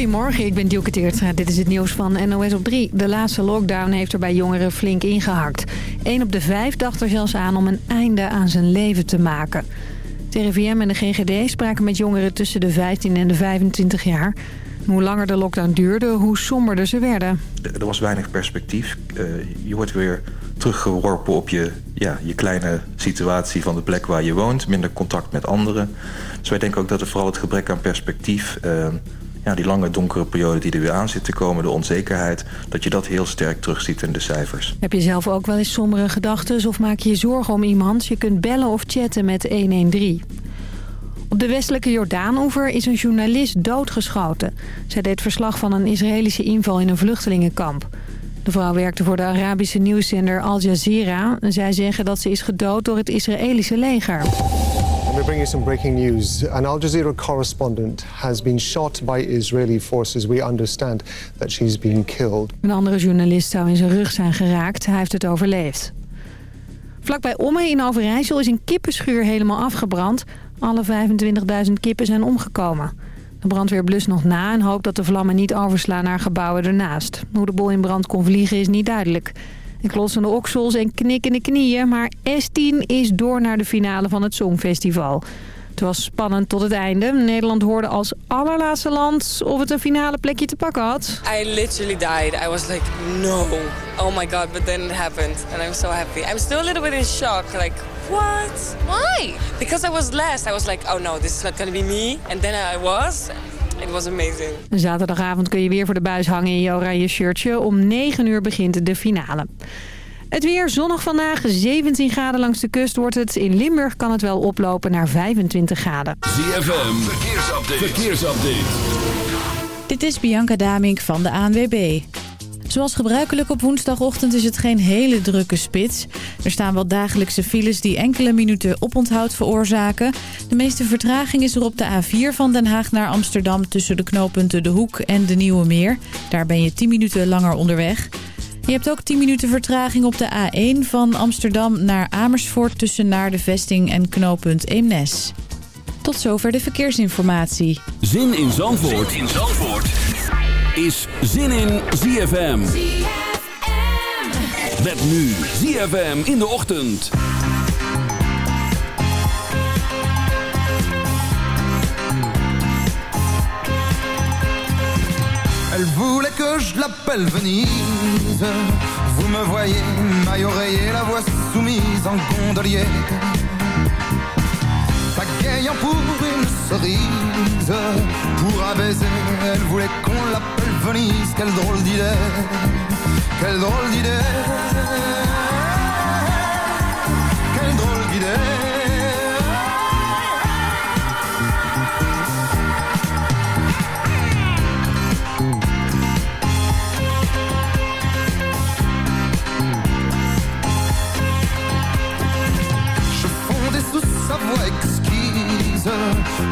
Goedemorgen, ik ben Dielke Teertra. Dit is het nieuws van NOS op 3. De laatste lockdown heeft er bij jongeren flink ingehakt. Eén op de vijf dacht er zelfs aan om een einde aan zijn leven te maken. TRVM en de GGD spraken met jongeren tussen de 15 en de 25 jaar. Hoe langer de lockdown duurde, hoe somberder ze werden. Er was weinig perspectief. Uh, je wordt weer teruggeworpen op je, ja, je kleine situatie van de plek waar je woont. Minder contact met anderen. Dus wij denken ook dat er vooral het gebrek aan perspectief... Uh, ja, die lange donkere periode die er weer aan zit te komen, de onzekerheid... dat je dat heel sterk terugziet in de cijfers. Heb je zelf ook wel eens sombere gedachten of maak je je zorgen om iemand? Je kunt bellen of chatten met 113. Op de westelijke Jordaanoever is een journalist doodgeschoten. Zij deed verslag van een Israëlische inval in een vluchtelingenkamp. De vrouw werkte voor de Arabische nieuwszender Al Jazeera. Zij zeggen dat ze is gedood door het Israëlische leger. We bring you some breaking news. An Al Jazeera correspondent has been shot by Israeli forces. We understand that she's been killed. Een andere journalist zou in zijn rug zijn geraakt. Hij heeft het overleefd. Vlakbij Omme in Overijssel is een kippenschuur helemaal afgebrand. Alle 25.000 kippen zijn omgekomen. De brandweer blust nog na en hoopt dat de vlammen niet overslaan naar gebouwen ernaast. Hoe de bol in brand kon vliegen is niet duidelijk. En klotsende oksels en knikkende knieën, maar S10 is door naar de finale van het Songfestival. Het was spannend tot het einde. Nederland hoorde als allerlaatste land of het een finale plekje te pakken had. I literally died. I was like, no. Oh my god, but then it happened. And I'm so happy. I'm still a little bit in shock. Like, what? Why? Because I was last. I was like, oh no, this is not gonna be me. And then I was. It was amazing. Zaterdagavond kun je weer voor de buis hangen in je oranje shirtje. Om 9 uur begint de finale. Het weer zonnig vandaag. 17 graden langs de kust wordt het. In Limburg kan het wel oplopen naar 25 graden. ZFM, verkeersupdate. verkeersupdate. Dit is Bianca Damink van de ANWB. Zoals gebruikelijk op woensdagochtend is het geen hele drukke spits. Er staan wel dagelijkse files die enkele minuten oponthoud veroorzaken. De meeste vertraging is er op de A4 van Den Haag naar Amsterdam... tussen de knooppunten De Hoek en de Nieuwe Meer. Daar ben je 10 minuten langer onderweg. Je hebt ook 10 minuten vertraging op de A1 van Amsterdam naar Amersfoort... tussen naar de vesting en knooppunt Eemnes. Tot zover de verkeersinformatie. Zin in Zandvoort, zin in Zandvoort. Is Zin in ZFM. Met nu ZFM in de ochtend. Elle voulait que je l'appelle Venise Vous me voyez, maille oreiller, la voix soumise en gondolier Pagayant pour une cerise Pour un baiser, elle voulait qu'on l'appelle Venise Quelle drôle d'idée, quelle drôle d'idée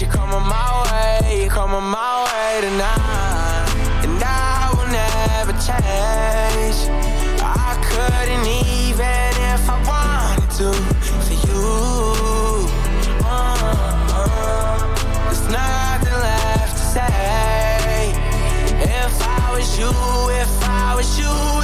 You're coming my way, you're coming my way tonight. And I will never change. I couldn't even if I wanted to for you. Uh-uh. There's nothing left to say. If I was you, if I was you,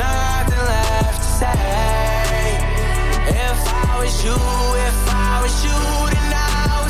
nothing left to say. If I was you, if I was you, then I would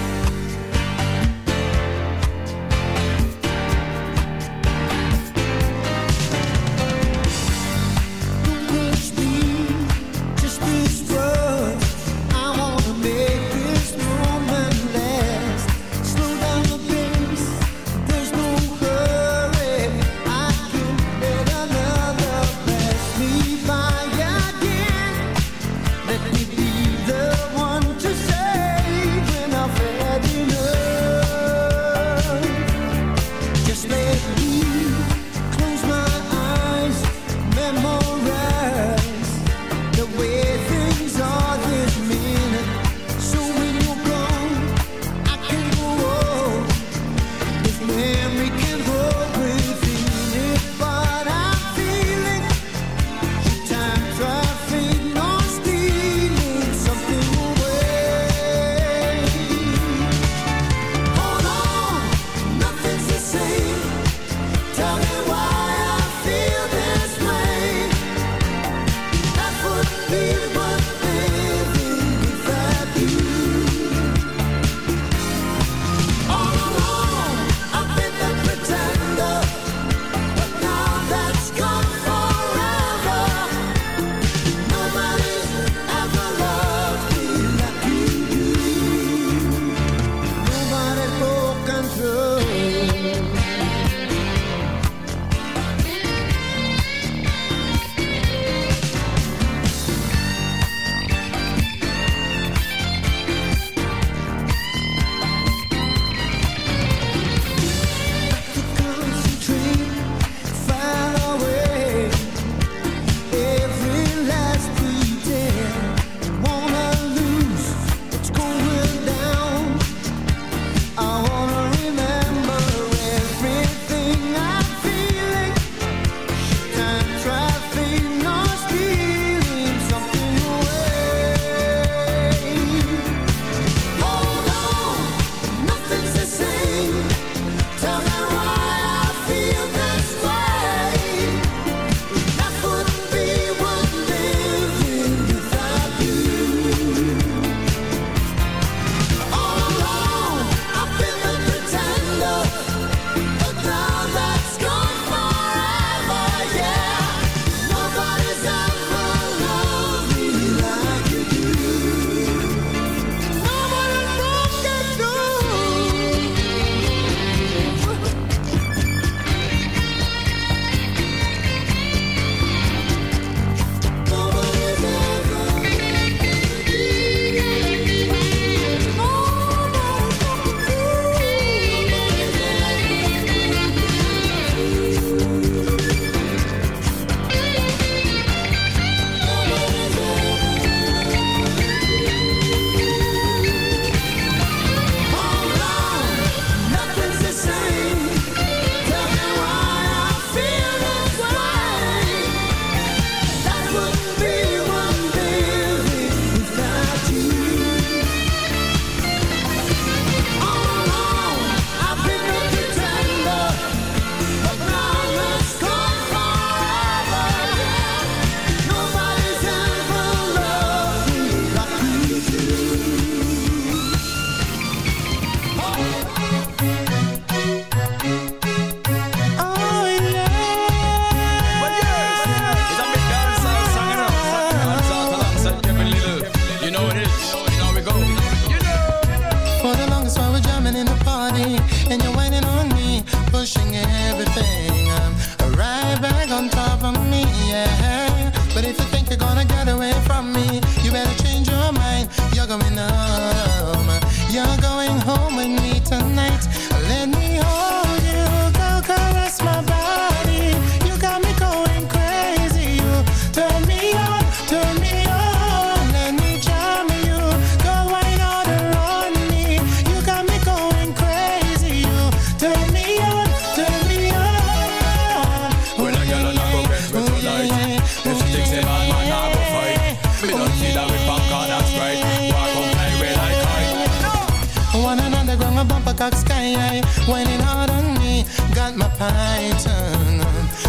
Python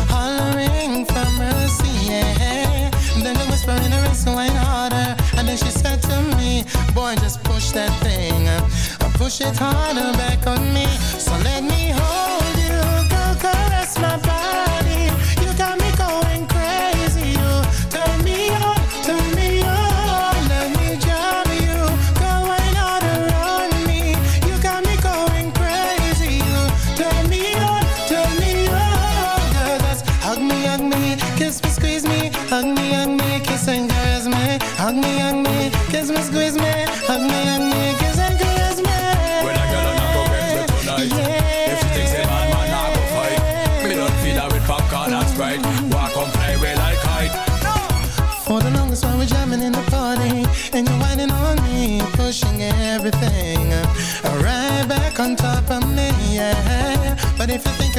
hollering for mercy. Yeah. Then the whisper in her ear, wine harder. And then she said to me, Boy, just push that thing. I Push it harder back on me. So let me hold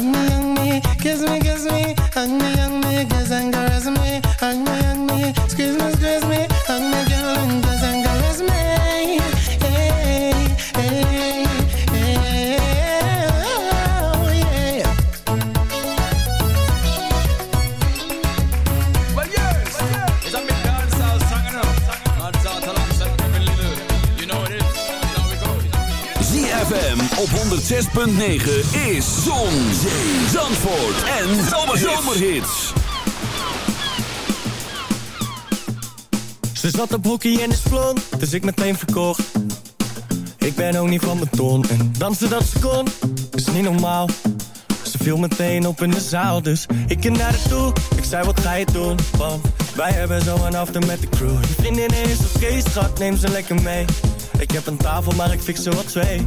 Hug me, hug me, kiss me, kiss me, hug me, hug me, kiss and caress me, hug me, hug me, squeeze me, squeeze me, hug me, girl, and kiss and caress 106.9 is Zon, Zee, Zandvoort en Zomerhits. Ze zat op hockey en is blond, dus ik meteen verkocht. Ik ben ook niet van beton en dansen dat ze kon, is niet normaal. Ze viel meteen op in de zaal, dus ik ging naar haar toe. Ik zei, wat ga je doen? Want wij hebben zo een after met de crew. Je vriendin is oké, schat, neem ze lekker mee. Ik heb een tafel, maar ik fix er wat twee.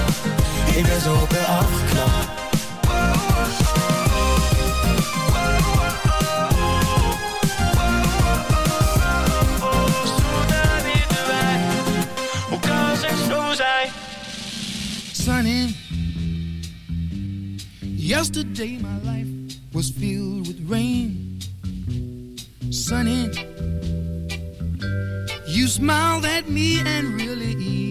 ik ben zo op afgeknapt zo zijn? Sunny Yesterday my life was filled with rain Sunny You smiled at me and really.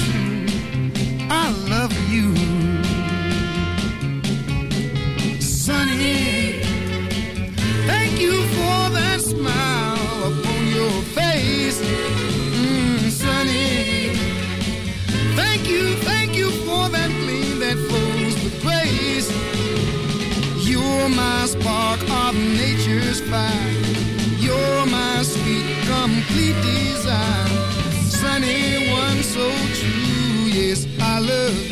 nature's. You're my sweet, complete desire. Sunny, one so true. Yes, I love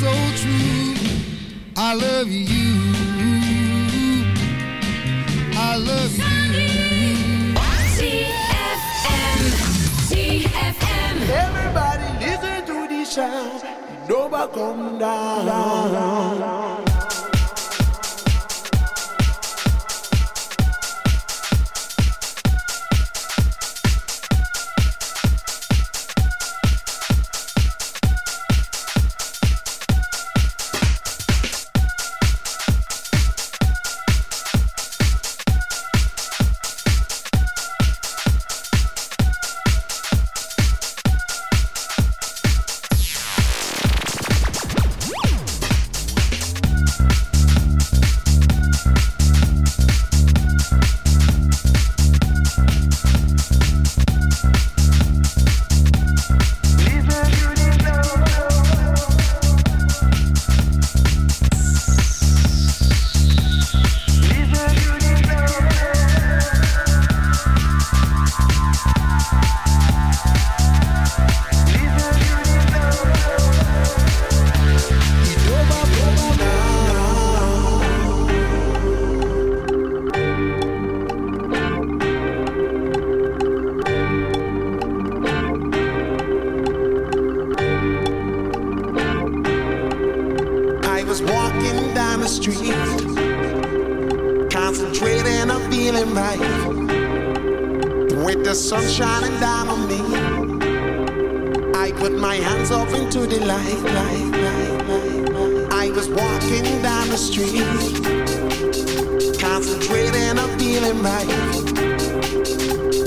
so true. I love you. I love you. Everybody listen to the sound. Nobody come down.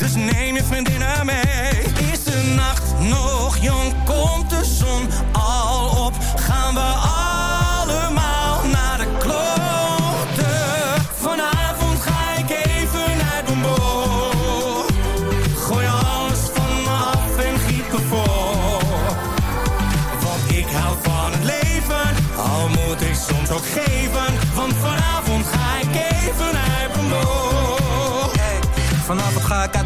Dus neem je vriendinnen mee. Is de nacht nog jong? Komt de zon al op? Gaan we allemaal naar de klote? Vanavond ga ik even uit mijn bol. Gooi alles van me af en giet me vol. Want ik hou van het leven, al moet ik soms ook geven. Want vanavond ga ik even uit mijn bol. Vanavond ga ik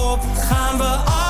Gaan we allemaal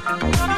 one. Oh.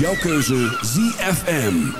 Jouw keuze ZFM.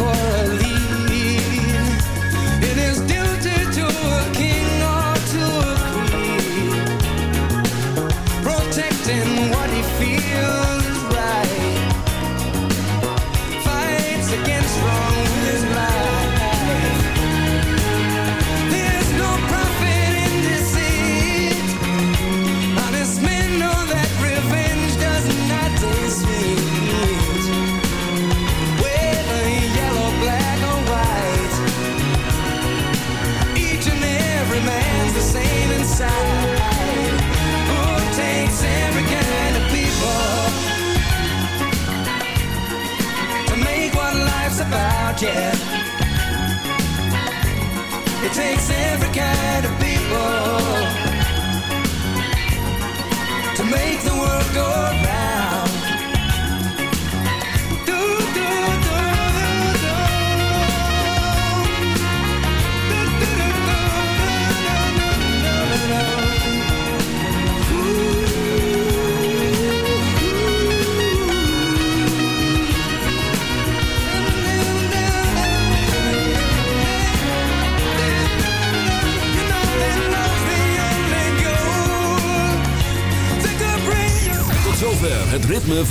for